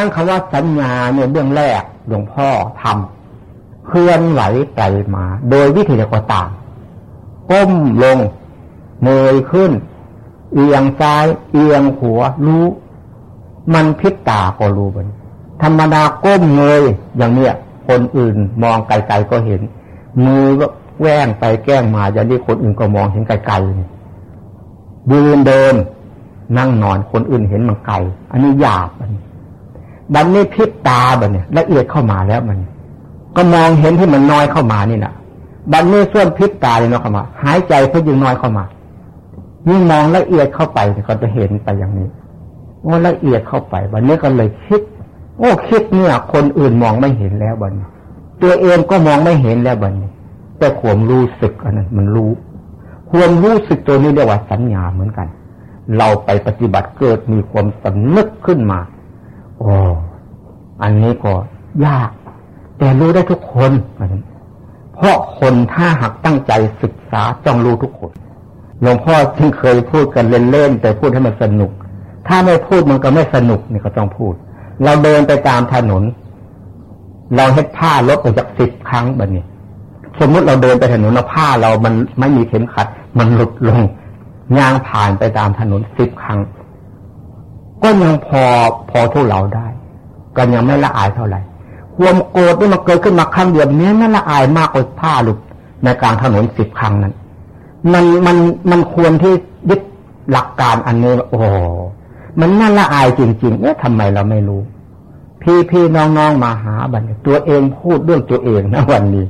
นั้นคำว่าสัญญาเนี่ยเบื้องแรกหลวงพ่อทำเคลื่อนไหวไปมา โดยวิธีใดก็ตามก้มลงเงยขึ้น เอียงซ้าย เอียงหัวรู้ มันพิษตาก็รู้มันธรรมดาก้มเงยอย่างเนี้ยคนอื่นมองไกลๆก็เห็น มือก็แว่งไปแก้งมาอย่างนี้คนอื่นก็มองเห็นไกลๆยืนเดินนั่งนอนคนอื่นเห็นมันไกล อันนี้หยาบมัน บันนี้พิษตาบันเนี่ยละเอียดเข้ามาแล้วมัน ก็มองเห็นที่มันน้อยเข้ามานี่แหละบันนี้ส่วนพิษตาเนี่ยเนาะเข้ามา หายใจเพื่อยิ่งน้อยเข้ามายิ่งมองละเอียดเข้าไปก็จะเห็นไปอย่างนี้ว่าละเอียดเข้าไปบันนี้ก็เลยคิด โอ้คิดเนี่ยคนอื่นมองไม่เห็นแล้วบันนี้ตัวเองก็มองไม่เห็นแล้วบันนี้แต่ความรู้สึกอันนั้นมันรู้ความรู้สึกตัวนี้เรียกว่าสัญญาเหมือนกัน เราไปปฏิบัติเกิดมีความสำนึกขึ้นมา อ้อันนี้ก็ยาก แต่รู้ได้ทุกคน เพราะคนถ้าหากตั้งใจศึกษาจ้องรู้ทุกคนหลวงพ่อที่เคยพูดกันเล่นๆแต่พูดให้มันสนุก ถ้าไม่พูดมันก็ไม่สนุกนี่ก็ต้องพูด เราเดินไปตามถนน เราเฮ็ดผ้าลดออกจากสิบครั้งแบบนี้สมมุติเราเดินไปถนนแล้วผ้าเรามันไม่มีเข็มขัด มันหลุดลงยางผ่านไปตามถนนสิบครั้ง ก็ยังพอพอทุเราได้ ก็ยังไม่ละอายเท่าไหร่ความโกรธนี่มันเกิดขึ้นมาครั้งเดียวนี้นั่นละอายมากกว่าผ้าหลุดในกลางถนนสิบครั้งนั้น มันมันมันควรที่ยึดหลักการอันนี้โอ้มันน่าละอายจริงๆเนี่ยทำไมเราไม่รู้ พี่พี่น้องๆมาหาบันตัวเองพูดเรื่องตัวเองนะวันนี้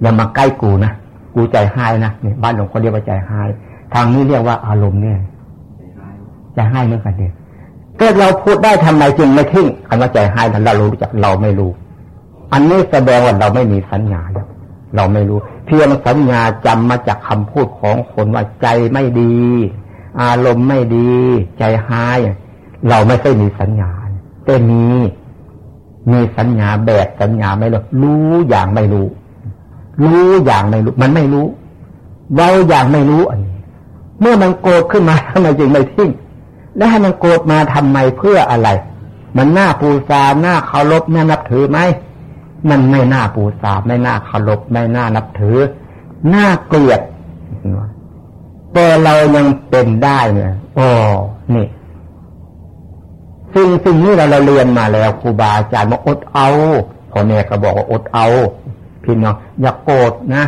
อย่ามาใกล้กูนะกูใจหายนะเนี่ยบ้านหลวงพ่อเรียกว่าใจหาย ทางนี้เรียกว่าอารมณ์เนี่ย ใจให้เหมือนกันเนี่ยก็เราพูดได้ทำไมจึงไม่ทิ้งคำว่าใจให้นั้นเรารู้จักเราไม่รู้ อันนี้แสดงว่าเราไม่มีสัญญาแล้วเราไม่รู้ เพียงสัญญาจำมาจากคำพูดของคนว่าใจไม่ดี อารมณ์ไม่ดี ใจหายเราไม่ใช่มีสัญญาแต่มีมีสัญญาแบบสัญญาไม่รู้รู้อย่างไม่รู้ รู้อย่างไม่รู้ มันไม่รู้เราอย่างไม่รู้อันนี้ เมื่อมันโกรธขึ้นมาทำไมจึงไม่ทิ้ง แล้วให้มันโกรธมาทำไมเพื่ออะไร มันหน้าปูซาหน้าเคารพน่านับถือไหมมันไม่น่าปูซาไม่น่าเคารพไม่น่านับถือน่าเกลียดแต่เรายังเป็นได้เนี่ยโอ้นี่สิ่งสิ่งนี้เราเราเรียนมาแล้วครูบาอาจารย์มาอดเอาพ่อแม่ก็บอกว่าอดเอาพี่น้องอย่าโกรธนะ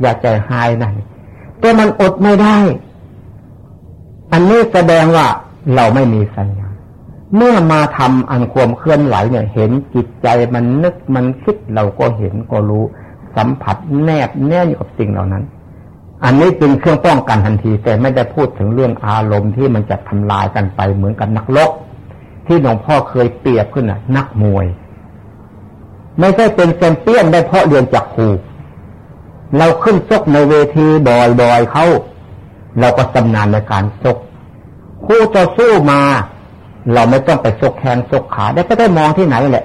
อย่าใจหายนะแต่มันอดไม่ได้ อันนี้แสดงว่า เราไม่มีสัญญา เมื่อมาทำอันความเคลื่อนไหวเนี่ย เห็นจิตใจมันนึกมันคิดเราก็เห็นก็รู้ สัมผัสแนบแน่อยู่กับสิ่งเหล่านั้น อันนี้เป็นเครื่องป้องกันทันที แต่ไม่ได้พูดถึงเรื่องอารมณ์ที่มันจะทำลายกันไปเหมือนกับนักลบที่หลวงพ่อเคยเปรียบขึ้นน่ะนักมวย ไม่ใช่เป็นแชมเปี้ยนได้เพราะเรียนจากครูเราขึ้นซกในเวทีบ่อยๆเขาเราก็ชำนาญในการซก คู่จะสู้มา เราไม่ต้องไปซกแขนซกขาได้ก็ได้มองที่ไหนแหละ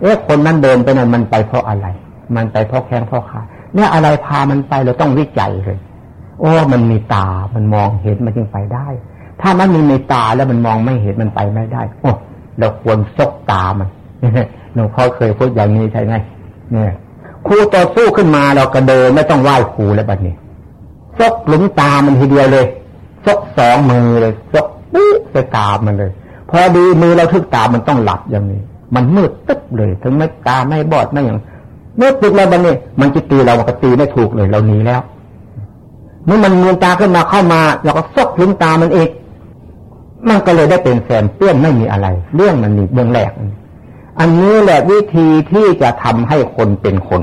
เอ๊ะคนนั้นเดินไปนั้นมันไปเพราะอะไร มันไปเพราะแข้งเพราะขาเนี่ยอะไรพามันไปเราต้องวิจัยเลยโอ้มันมีตา มันมองเห็นมันจึงไปได้ ถ้ามันมีในตาแล้วมันมองไม่เห็นมันไปไม่ได้ โอ้เราควรซกตามันหลวงพ่อเคยพูดอย่างนี้ใช่ไหมเนี่ยครูต่อสู้ขึ้นมาเราก็เดินไม่ต้องไหว้ครูแล้วบัดนี้ซกหลุมตามันทีเดียวเลยซกสองมือเลยซก ปุ๊บไปตามันเลย พอดีมือเราทึกตามันต้องหลับอย่างนี้ มันมืดตึ๊บเลย ถึงไม่ตาไม่บอดไม่อย่างเมื่อตึกแล้วบัดนี้มันจะตีเราก็ตีไม่ถูกเลยเราหนีแล้วเมื่อมันมือตาขึ้นมาเข้ามาเราก็ซกหลุมตามันอีกมันก็เลยได้เป็นแสนเปื้อนไม่มีอะไร เรื่องมันมีเบื้องแรกอันนี้แหละวิธีที่จะทำให้คนเป็นคน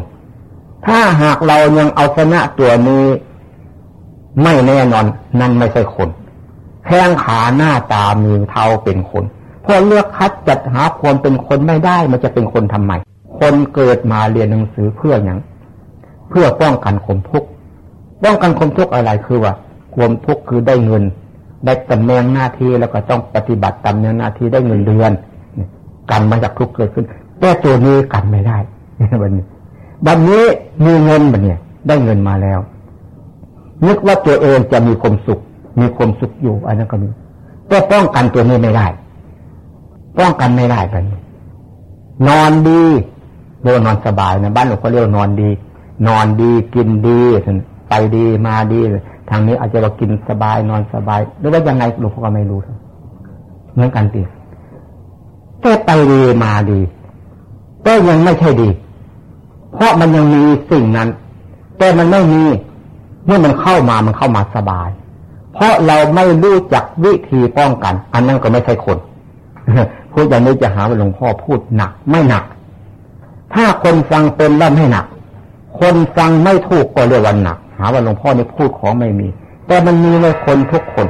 ถ้าหากเรายังเอาชนะตัวนี้ ไม่แน่นอน นั่นไม่ใช่คน แข้งขาหน้าตามีเท้าเป็นคนพอเลือกคัดจัดหาความเป็นคนไม่ได้ มันจะเป็นคนทำไม คนเกิดมาเรียนหนังสือเพื่ออย่างเพื่อป้องกันข่มทุกข์ป้องกันข่มทุกข์อะไรคือว่าความทุกข์คือได้เงิน ได้ตำแหน่งหน้าที่แล้วก็ต้องปฏิบัติตามแหน่งหน้าที่ได้เงินเดือนกันมาจากทุกข์เกิดขึ้นแต่ตัวนี้กันไม่ได้บันนี้บันนี้มีเงินบันเนี่ย ได้เงินมาแล้วนึกว่าตัวเองจะมีความสุข มีความสุขอยู่อันนั้นก็มีแต่ป้องกันตัวนี้ไม่ได้ ป้องกันไม่ได้ไปนอนดีเรียกนอนสบายนะบ้านหลวงพ่อเรียกนอนดี นอนดีกินดีไปดีมาดี ทางนี้อาจจะว่ากินสบายนอนสบาย หรือว่ายังไงหลวงพ่อก็ไม่รู้เหมือนกันตีแต่ไปดีมาดีก็ยังไม่ใช่ดี เพราะมันยังมีสิ่งนั้น แต่มันไม่มีเมื่อมันเข้ามามันเข้ามาสบาย เพราะเราไม่รู้จักวิธีป้องกัน อันนั้นก็ไม่ใช่คนพูดอย่างนี้จะหาว่าหลวงพ่อพูดหนัก ไม่หนัก ถ้าคนฟังเป็นแล้วไม่หนัก คนฟังไม่ถูกก็เรียกว่าหนัก หาว่าหลวงพ่อนี่พูดของไม่มี แต่มันมีในคนทุกคน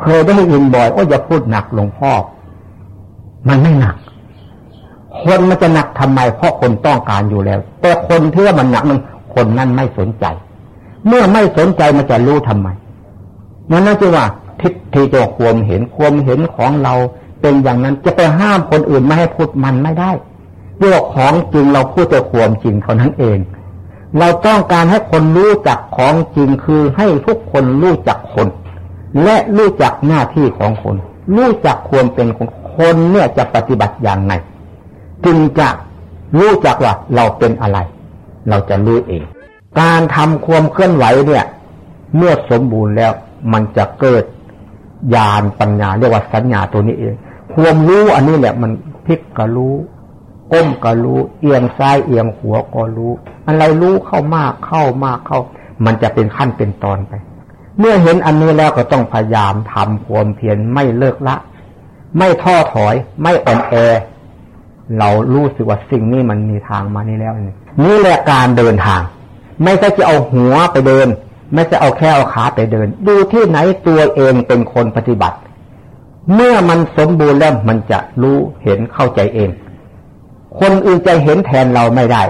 เคยได้ยินบ่อยโอ้อย่าพูดหนักหลวงพ่อ มันไม่หนัก คนมันจะหนักทำไม เพราะคนต้องการอยู่แล้ว แต่คนที่ว่ามันหนักมันคนนั้นไม่สนใจ เมื่อไม่สนใจมันจะรู้ทำไม นั่นน่าจะว่าทิฏฐิจะความเห็นความเห็นของเราเป็นอย่างนั้นจะไปห้ามคนอื่นไม่ให้พูดมันไม่ได้เรื่องของจริงเราพูดแต่ความจริงเท่านั้นเอง เราต้องการให้คนรู้จักของจริงคือให้ทุกคนรู้จักคน และรู้จักหน้าที่ของคน รู้จักควรเป็นของคนเนี่ยจะปฏิบัติอย่างไรจึงจะรู้จักว่าเราเป็นอะไร เราจะรู้เอง การทำความเคลื่อนไหวเนี่ย เมื่อสมบูรณ์แล้ว มันจะเกิดญาณปัญญาเรียกว่าสัญญาตัวนี้เองความรู้อันนี้แหละมันพลิกก็รู้ก้มก็รู้ เอียงซ้ายเอียงหัวก็รู้ อะไรรู้เข้ามากเข้ามากเข้า มันจะเป็นขั้นเป็นตอนไป เมื่อเห็นอันนี้แล้วก็ต้องพยายามทำความเพียรไม่เลิกละ ไม่ท้อถอย ไม่อ่อนแอ เรารู้สึกว่าสิ่งนี้มันมีทางมานี่แล้วนี่นี่แหละการเดินทาง ไม่ใช่จะเอาหัวไปเดิน ไม่ใช่เอาแค่เอาขาไปเดิน ดูที่ไหนตัวเองเป็นคนปฏิบัติ เมื่อมันสมบูรณ์แล้วมันจะรู้เห็นเข้าใจเอง คนอื่นจะเห็นแทนเราไม่ได้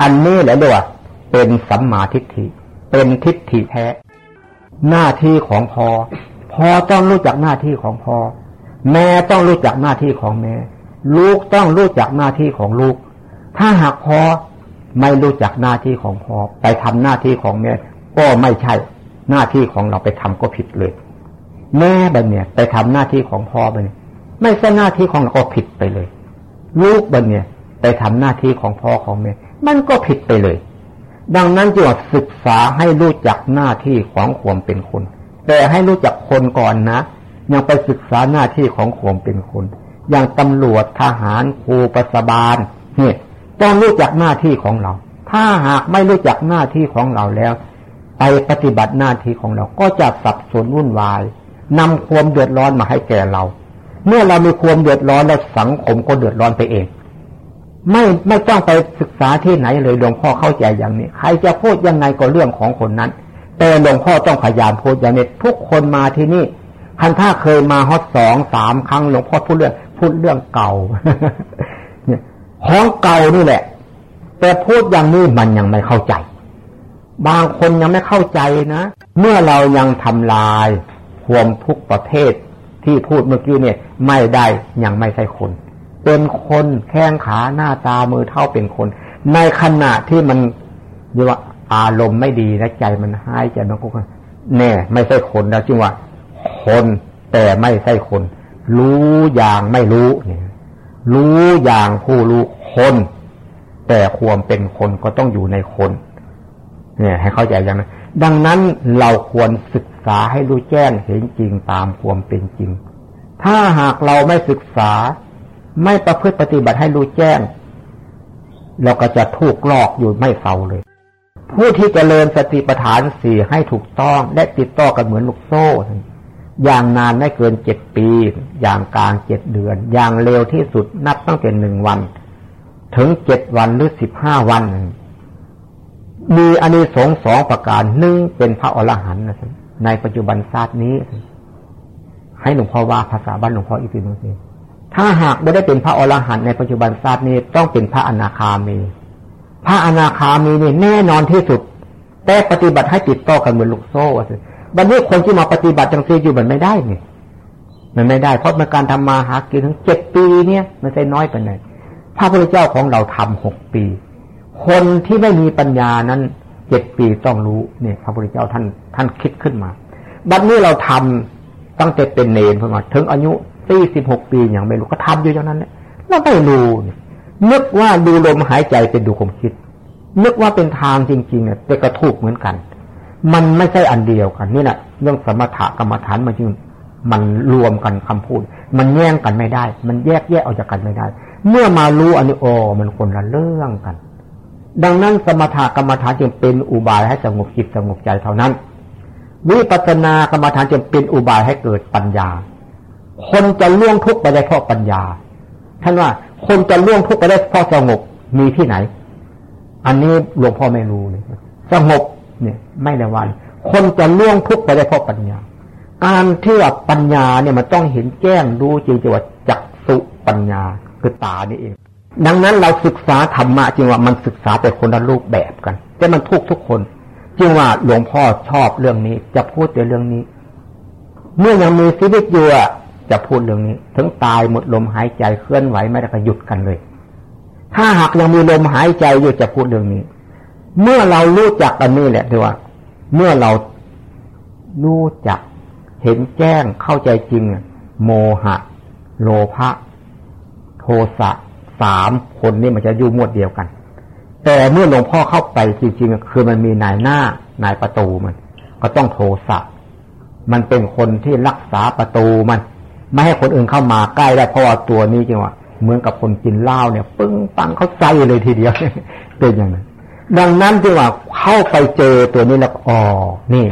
อันนี้แหละเรียกว่าเป็นสัมมาทิฏฐิ เป็นทิฏฐิแท้ หน้าที่ของพอ พอต้องรู้จักหน้าที่ของพอ แม่ต้องรู้จักหน้าที่ของแม่ ลูกต้องรู้จักหน้าที่ของลูก ถ้าหากพอไม่รู้จักหน้าที่ของพอไปทำหน้าที่ของแม่ ก็ไม่ใช่หน้าที่ของเราไปทำก็ผิดเลย แม่บันเนี่ยไปทำหน้าที่ของพ่อบันเนี่ยไม่ใช่หน้าที่ของเราก็ผิดไปเลย ลูกบันเนี่ยไปทำหน้าที่ของพ่อของแม่ มันก็ผิดไปเลย ดังนั้นจึงศึกษาให้รู้จักหน้าที่ของความเป็นคน แต่ให้รู้จักคนก่อนนะยังไปศึกษาหน้าที่ของความเป็นคน อย่างตำรวจทหารครูปสบาลเนี่ยต้องรู้จักหน้าที่ของเรา ถ้าหากไม่รู้จักหน้าที่ของเราแล้ว ปปฏิบัติหน้าที่ของเรา ก็จะสับสนวุ่นวายนำความเดือดร้อนมาให้แก่เรา เมื่อเรามีความเดือดร้อนแล้วสังคมก็เดือดร้อนไปเอง ไม่ไม่ต้องไปศึกษาที่ไหนเลยหลวงพ่อเข้าใจอย่างนี้ ใครจะพูดยังไงก็เรื่องของคนนั้น แต่หลวงพ่อต้องพยายามพูดอย่างนี้ทุกคนมาที่นี่คันถ้าเคยมาฮอตสองสามครั้งหลวงพ่อพูดเรื่องพูดเรื่องเก่าของเก่านี่แหละ แต่พูดอย่างนี้มันยังไม่เข้าใจ บางคนยังไม่เข้าใจนะ เมื่อเรายังทำลายความทุกประเภทที่พูดเมื่อกี้เนี่ย ไม่ได้ยังไม่ใช่คน เป็นคนแข้งขาหน้าตามือเท่าเป็นคน ในขณะที่มันเรียกว่าอารมณ์ไม่ดีและใจมันหายใจมันก็แน่ไม่ใช่คนแล้วจึงว่า คนแต่ไม่ใช่คน รู้อย่างไม่รู้เนี่ย รู้อย่างผู้รู้คน แต่ความเป็นคนก็ต้องอยู่ในคน เนี่ยให้เข้าใจอย่างนั้น ดังนั้นเราควรศึกษาให้รู้แจ้งเห็นจริงตามความเป็นจริง ถ้าหากเราไม่ศึกษา ไม่ประพฤติปฏิบัติให้รู้แจ้ง เราก็จะถูกหลอกอยู่ไม่เฝ้าเลย ผู้ที่จเจริญสติปัฏฐานสี่ให้ถูกต้องและติดต่อกันเหมือนลูกโซ่ อย่างนานไม่เกินเจ็ดปี อย่างกลางเจ็ดเดือน อย่างเร็วที่สุดนับตั้งแต่หนึ่งวัน ถึงเจ็ดวันหรือสิบห้าวัน มีอานิสงส์สองประการหนึ่งเป็นพระอรหันต์นะในปัจจุบันชาตินี้ ให้หลวงพ่อว่าภาษาบ้านหลวงพ่ออีกทีนึงสิถ้าหากไม่ได้เป็นพระอรหันต์ในปัจจุบันชาตินี้ต้องเป็นพระอนาคามี พระอนาคามีนี่แน่นอนที่สุด แต่ปฏิบัติให้ติดต่อกันเหมือนลูกโซ่สิบัดนี้คนที่มาปฏิบัติจังซีอยู่มันไม่ได้เนี่ยมันไม่ได้ เพราะมันการทำมาหากินถึงเจ็ดปีเนี่ย มันใช่น้อยไปไหนพระพุทธเจ้าของเราทำหกปี คนที่ไม่มีปัญญานั้นเจ็ดปีต้องรู้เนี่ยพระพุทธเจ้าท่านท่านคิดขึ้นมา บัดนี้เราทำตั้งแต่เป็นเนรพอมาถึงอายุปีสิบหกปีอย่างไม่รู้ก็ทำอยู่อย่างนั้นเนี่ยเราไม่รู้นึกว่าดูลมหายใจเป็นดูความคิด นึกว่าเป็นทางจริงๆเนี่ยแต่กระถูกเหมือนกัน มันไม่ใช่อันเดียวกันนี่แหละเรื่องสมถะกรรมฐานมันจึงมันรวมกันคำพูด มันแย่งกันไม่ได้ มันแยกแยกออกจากกันไม่ได้ เมื่อมารู้อันนี้โอมันคนละเรื่องกัน ดังนั้นสมถกรรมฐานจึงเป็นอุบายให้สงบจิตสงบใจเท่านั้น วิปัสสนากรรมฐานจึงเป็นอุบายให้เกิดปัญญา คนจะล่วงทุกข์ไปได้เพราะปัญญา ท่านว่าคนจะล่วงทุกข์ไปได้เพราะสงบมีที่ไหน อันนี้หลวงพ่อไม่รู้เลยสงบเนี่ย ไม่ได้วัน คนจะล่วงทุกข์ไปได้เพราะปัญญาการที่ว่าปัญญาเนี่ยมันต้องเห็นแจ้งรู้จริงจังว่าจักสุปัญญาคือตานี่เอง ดังนั้นเราศึกษาธรรมะจริงว่ามันศึกษาแต่คนละรูปแบบกัน แต่มันทุกทุกคนจึงว่าหลวงพ่อชอบเรื่องนี้จะพูดแต่เรื่องนี้ เมื่อยังมีชีวิตอยู่จะพูดเรื่องนี้ ถึงตายหมดลมหายใจเคลื่อนไหวไม่ได้ก็หยุดกันเลย ถ้าหากยังมีลมหายใจอยู่จะพูดเรื่องนี้ เมื่อเรารู้จักอันนี้แหละที่ว่า เมื่อเรารู้จักเห็นแจ้งเข้าใจจริง โมหะ โลภะโทสะ สามคนนี้มันจะอยู่หมวดเดียวกัน แต่เมื่อหลวงพ่อเข้าไปจริงๆคือมันมีนายหน้านายประตูมัน ก็ต้องโทสะมันเป็นคนที่รักษาประตูมัน ไม่ให้คนอื่นเข้ามาใกล้ได้เพราะว่าตัวนี้จริงว่าเหมือนกับคนกินเหล้าเนี่ย ปึ้งปังเขาใจเลยทีเดียวเป็นอย่างนั้น ดังนั้นที่ว่าเข้าไปเจอตัวนี้แล้วอ๋อนี่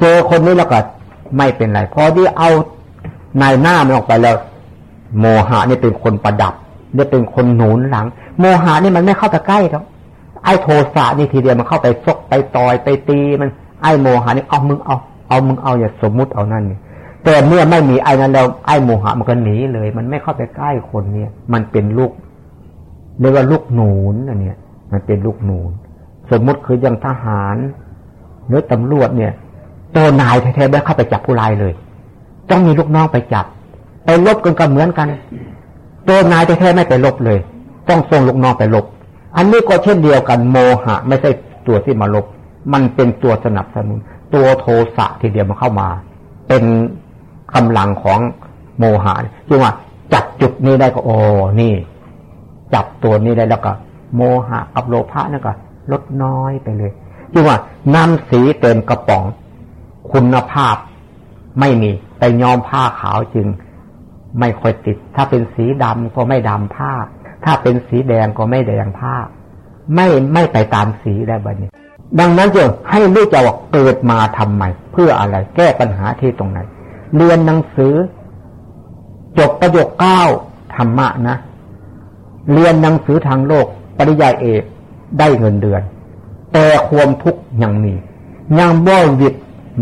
เจอคนนี้แล้วก็ไม่เป็นไรพอที่เอานายหน้ามันออกไปแล้ว โมหะนี่เป็นคนประดับ เนี่ยเป็นคนหนุนหลัง โมหะนี่มันไม่เข้าไปใกล้ครับไอ้โทสะนี่ทีเดียวมันเข้าไปซกไปต่อยไปตีมันไอ้โมหะนี่เอามึงเอา เอามึงเอาอย่าสมมุติเอานั่นนี่แต่เมื่อไม่มีไอ้นั้นแล้วไอ้โมหะมันก็หนีเลย มันไม่เข้าไปใกล้คนเนี่ยมันเป็นลูกเรียกว่าลูกหนูนอันเนี้ยมันเป็นลูกหนูน สมมุติคือยังทหารหรือตำรวจเนี่ย ตัวนายแท้ๆไม่เข้าไปจับผู้ร้ายเลย ต้องมีลูกน้องไปจับ ไปลบกันก็เหมือนกัน ตัวนายแท้ๆไม่ไปลบเลย ต้องส่งลูกน้องไปลบ อันนี้ก็เช่นเดียวกันโมหะ ไม่ใช่ตัวที่มาลบ มันเป็นตัวสนับสนุน ตัวโทสะทีเดียวมันเข้ามา เป็นกำลังของโมหะจึงว่าจับจุดนี้ได้ก็โอ้นี่ จับตัวนี้ได้แล้วก็ โมหะกับโลภะนั่นก็ลดน้อยไปเลยจึงว่าน้ำสีเต็มกระป๋อง คุณภาพไม่มี แต่ยอมผ้าขาวจึง ไม่ค่อยติด ถ้าเป็นสีดำก็ไม่ดำผ้า ถ้าเป็นสีแดงก็ไม่แดงผ้า ไม่ไม่ไปตามสีได้บ้านี้ ดังนั้นจึงให้รู้จักว่าเกิดมาทำไมเพื่ออะไรแก้ปัญหาที่ตรงไหน เรียนหนังสือ จบประโยคเก้าธรรมะนะ เรียนหนังสือทางโลก ปริยายเอกได้เงินเดือน แต่ความทุกข์ยังมียังบ่วิด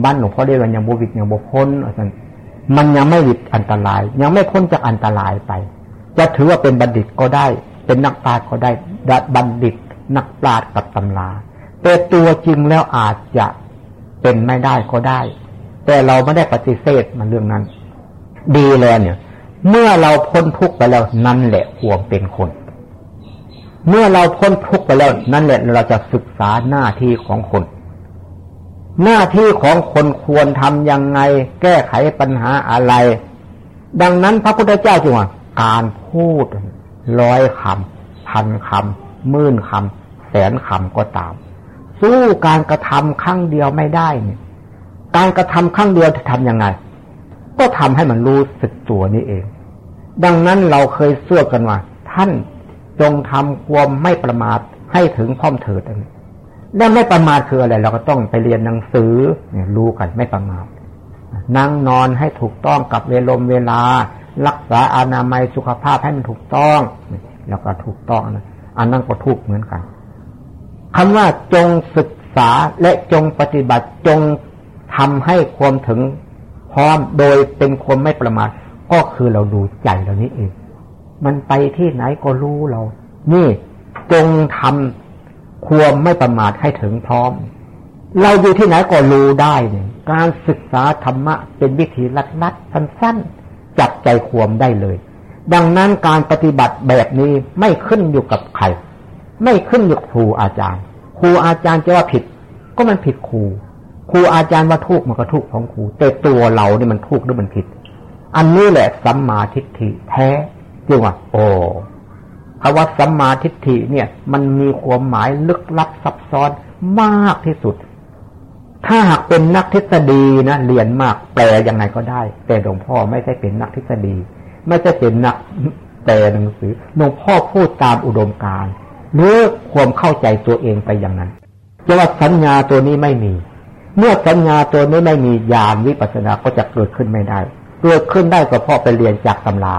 บ้านหลวงพ่อได้ว่ายังบวิดยังบพ้นอะไร มันยังไม่วิดอันตราย ยังไม่พ้นจากอันตรายไป จะถือว่าเป็นบัณฑิตก็ได้ เป็นนักปราชญ์ก็ได้บัณฑิต นักปราชญ์กับตำราแต่ตัวจริงแล้วอาจจะเป็นไม่ได้ก็ได้ แต่เราไม่ได้ปฏิเสธมันเรื่องนั้น ดีเลยเนี่ย เมื่อเราพ้นทุกข์ไปแล้วนั่นแหละควรเป็นคน เมื่อเราพ้นทุกข์ไปแล้วนั่นแหละเราจะศึกษาหน้าที่ของคน หน้าที่ของคนควรทำยังไง แก้ไขปัญหาอะไร ดังนั้นพระพุทธเจ้าจึงว่า การพูดร้อยคำพันคำหมื่นคำแสนคำก็ตาม สู้การกระทำครั้งเดียวไม่ได้เนี่ยการกระทำครั้งเดียวจะทำยังไง ก็ทำให้มันรู้สึกตัวนี่เอง ดังนั้นเราเคยเสื่อกันว่า ท่านจงทำความไม่ประมาทให้ถึงพร้อมเถิดอันนี้ แล้วไม่ประมาทคืออะไร เราก็ต้องไปเรียนหนังสือเนี่ยรู้กันไม่ประมาทนั่งนอนให้ถูกต้องกับเวลมเวลา รักษาอนามัยสุขภาพให้มันถูกต้อง แล้วก็ถูกต้องนะอันนั้นก็ถูกเหมือนกันคำว่าจงศึกษาและจงปฏิบัติจงทำให้ความถึงพร้อมโดยเป็นคนไม่ประมาทก็คือเราดูใจเรานี้เอง มันไปที่ไหนก็รู้เรา นี่จงทำ ควรไม่ประมาทให้ถึงพร้อม เราอยู่ที่ไหนก็รู้ได้เนี่ยการศึกษาธรรมะเป็นวิธีลัดๆสั้นๆ จับใจควมได้เลย ดังนั้นการปฏิบัติแบบนี้ไม่ขึ้นอยู่กับใคร ไม่ขึ้นอยู่ครูอาจารย์ ครูอาจารย์จะว่าผิด ก็มันผิดครูครูอาจารย์ว่าทุกมันก็ทุกของครูแต่ตัวเราเนี่ยมันทุกหรือมันผิด อันนี้แหละสัมมาทิฏฐิแท้จึงว่าโอ้ คำว่าสัมมาทิฏฐิเนี่ย มันมีความหมายลึกลับซับซ้อนมากที่สุด ถ้าหากเป็นนักทฤษฎีนะเรียนมากแปลยังไงก็ได้ แต่หลวงพ่อไม่ใช่เป็นนักทฤษฎี ไม่ใช่เป็นนักแปลหนังสือหลวงพ่อพูดตามอุดมการณ์หรือความเข้าใจตัวเองไปอย่างนั้นจะว่าสัญญาตัวนี้ไม่มี เมื่อสัญญาตัวนี้ไม่มีญาณวิปัสสนาก็จะเกิดขึ้นไม่ได้ เกิดขึ้นได้ก็เพราะไปเรียนจากตำรา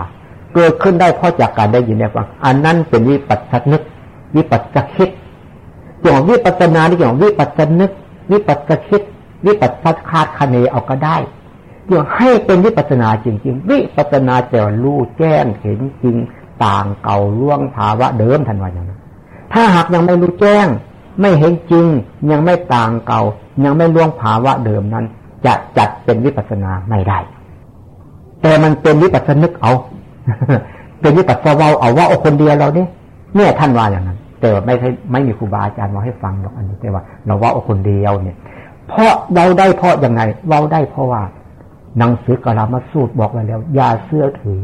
เกิดขึ้นได้เพราะจากการได้ยินได้ฟังอันนั้นเป็นวิปัสสนึก วิปัสสคิดอย่างวิปัสสนาที่อย่างวิปัสสนึก วิปัสสคิด วิปัสสคาดคะเนเอาก็ได้อย่างให้เป็นวิปัสนาจริงๆ วิปัสนาแจะรู้แจ้งเห็นจริงต่างเก่าล่วงภาวะเดิมทันวันอย่างนั้นถ้าหากยังไม่รู้แจ้ง ไม่เห็นจริง ยังไม่ต่างเก่า ยังไม่ล่วงภาวะเดิมนั้น จะจัดเป็นวิปัสนาไม่ได้ แต่มันเป็นวิปัสสนึกเอา เป็นวิปัสสนาเอาว่าเอาคนเดียวเราเนี่ยเนี่ยท่านว่าอย่างนั้น แต่ว่าไม่ใช่ไม่มีครูบาอาจารย์มาให้ฟังหรอกอันนี้แต่ว่า เราว่าเอาคนเดียวเนี่ย เพราะเราได้เพราะยังไง เราได้เพราะว่าหนังสือกลามาสูตรบอกไว้แล้วอย่าเสื้อถือ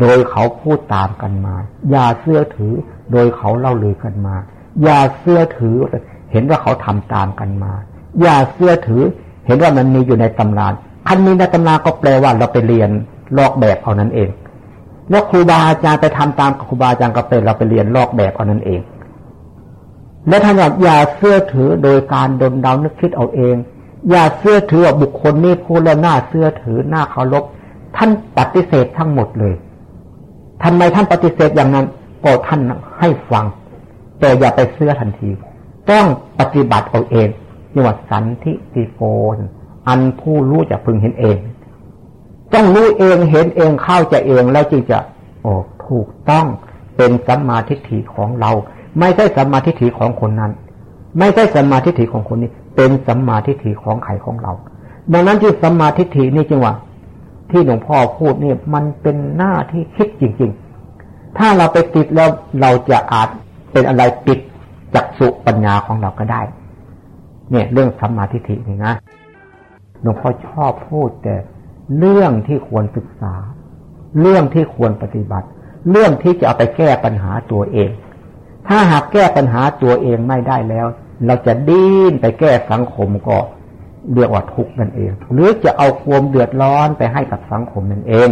โดยเขาพูดตามกันมาอย่าเสื้อถือ โดยเขาเล่าลือกันมาอย่าเสื้อถือเห็นว่าเขาทำตามกันมาอย่าเสื้อถือ เห็นว่ามันมีอยู่ในตำราคันมีในตำราก็แปลว่าเราไปเรียนลอกแบบเอานั้นเอง แล้วครูบาอาจารย์ไปทำตามครูบาอาจารย์ก็เป็นเราไปเรียนลอกแบบเอานั้นเอง และท่านบอกอย่าเสื้อถือโดยการดนเดานึกคิดเอาเอง อย่าเสื้อถือว่าบุคคลนี้พูดแล้วหน้าเสื้อถือหน้าเคารพท่านปฏิเสธทั้งหมดเลยทำไมท่านปฏิเสธอย่างนั้นก็ท่านให้ฟัง แต่อย่าไปเสื้อทันที ต้องปฏิบัติเอาเองนี่ว่าสันทิติโกนอันผู้รู้จะพึงเห็นเอง ต้องรู้เองเห็นเองเข้าใจเองแล้วจึงจะโอ้ถูกต้องเป็นสัมมาทิฏฐิของเรา ไม่ใช่สัมมาทิฏฐิของคนนั้น ไม่ใช่สัมมาทิฏฐิของคนนี้ เป็นสัมมาทิฏฐิของไข่ของเรา ดังนั้นที่สัมมาทิฏฐินี่จึงว่า ที่หลวงพ่อพูดนี่มันเป็นหน้าที่คิดจริง ๆ ถ้าเราไปติดแล้วเราจะอาจเป็นอะไรปิดจักสุปัญญาของเราก็ได้ เนี่ยเรื่องสัมมาทิฏฐินี่นะหลวงพ่อชอบพูดแต่ เรื่องที่ควรศึกษา เรื่องที่ควรปฏิบัติ เรื่องที่จะเอาไปแก้ปัญหาตัวเอง ถ้าหากแก้ปัญหาตัวเองไม่ได้แล้ว เราจะดิ้นไปแก้สังคมก็เรียกว่าทุกข์นั่นเอง หรือจะเอาความเดือดร้อนไปให้กับสังคมนั่นเอง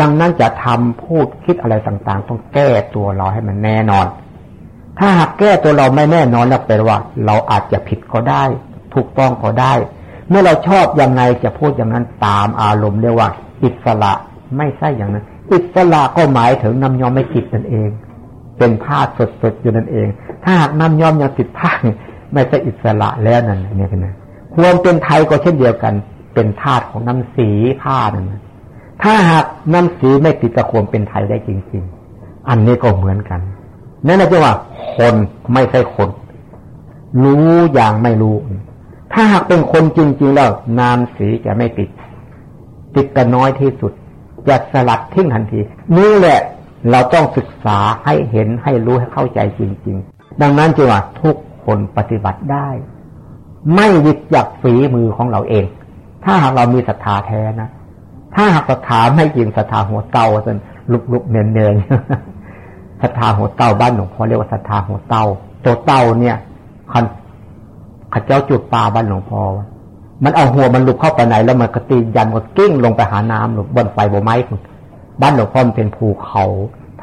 ดังนั้นจะทำพูดคิดอะไรต่างๆ ต้องแก้ตัวเราให้มันแน่นอน ถ้าหากแก้ตัวเราไม่แน่นอนแล้วแปลว่า เราอาจจะผิดก็ได้ ถูกต้องก็ได้ เมื่อเราชอบยังไงจะพูดอย่างนั้นตามอารมณ์เรียกว่า อิสระไม่ใช่อย่างนั้น อิสระก็หมายถึงนำยอมไม่จิตนั่นเอง เป็นผ้าสดๆอยู่นั่นเอง ถ้าหากนำยอมยังติดผ้าไม่ใช่อิสระแล้วนั่นเนี่ยนะความเป็นไทยก็เช่นเดียวกัน เป็นธาตุของน้ำสีผ้านั่นถ้าหากน้ำสีไม่ติดกับความเป็นไทยได้จริง ๆ อันนี้ก็เหมือนกันนั่นแหละว่า คนไม่ใช่คน รู้อย่างไม่รู้ ถ้าหากเป็นคนจริงๆแล้วน้ำสีจะไม่ติด ติดกันน้อยที่สุด จะสลัดทิ้งทันที นี่แหละเราต้องศึกษาให้เห็นให้รู้ให้เข้าใจจริง ๆ ดังนั้นจึงว่าทุกคนปฏิบัติได้ ไม่ยึดจากฝีมือของเราเอง ถ้าหากเรามีศรัทธาแท้นะ ถ้าหากศรัทธาไม่จริงศรัทธาหัวเต่าจนลุกลุกเนียนเนียนศรัทธาหัวเต่าบ้านหลวงพ่อเรียกว่าศรัทธาหัวเต่าตัวเต่าเนี่ยคัน ขัดเจ้าจุดปลาบ้านหลวงพ่อมันเอาหัวมันหลุกเข้าไปไหน แล้วมันก็ตียันมันกิ้งลงไปหาน้ำหรือบนไฟบนไม้บ้านหลวงพ่อมันเป็นภูเขา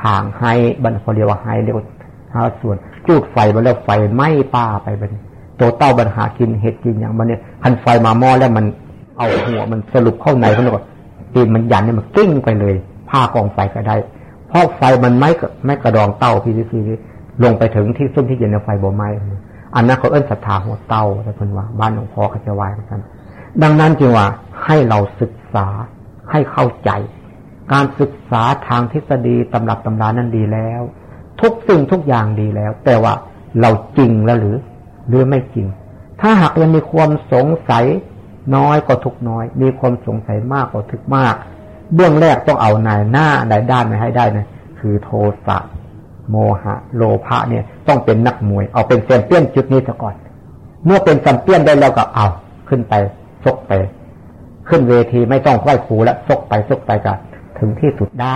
ทางให้บ้านพ่อเรียกว่าให้เรียกว่าห้าส่วนจุดไฟมาแล้วไฟไหม้ป้าไปเป็นตัวเต้าบัญหากินเห็ดกินอย่างมันเนี่ยคันไฟมาหม้อแล้วมันเอาหัวมันสรุปเข้าในเขาเลยว่าตีนมันยันเนี่ยมันกิ้งไปเลย ผ้ากองไฟก็ได้เพราะไฟมันไม่ไม่กระดองเต้าพี่พี่ลงไปถึงที่ซุ้มที่เย็นในไฟบ่ไหม้ อันนั้นเขาเอื้นศรัทธาหัวเต้าแต่เพิ่นว่า บ้านหลวงพ่อเขาจะวายกันดังนั้นจึงว่าให้เราศึกษาให้เข้าใจ การศึกษาทางทฤษฎีตำรับตำรานั้นดีแล้ว ทุกสิ่งทุกอย่างดีแล้ว แต่ว่าเราจริงแล้วหรือ หรือไม่จริง ถ้าหากยังมีความสงสัยน้อยก็ทุกน้อย มีความสงสัยมากก็ทุกมาก เบื้องแรกต้องเอานายหน้าในด้านมาให้ได้นะคือโทสะ โมหะ โลภะเนี่ย ต้องเป็นนักมวย เอาเป็นแชมเปี้ยนจุดนี้ซะก่อน เมื่อเป็นแชมเปี้ยนได้แล้วก็เอาขึ้นไปซกไป ขึ้นเวทีไม่ต้องไหว้ครูแล้วซกไปซกไปก็ถึงที่สุดได้